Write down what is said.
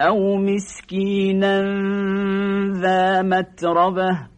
أو مسكينا ذا متربة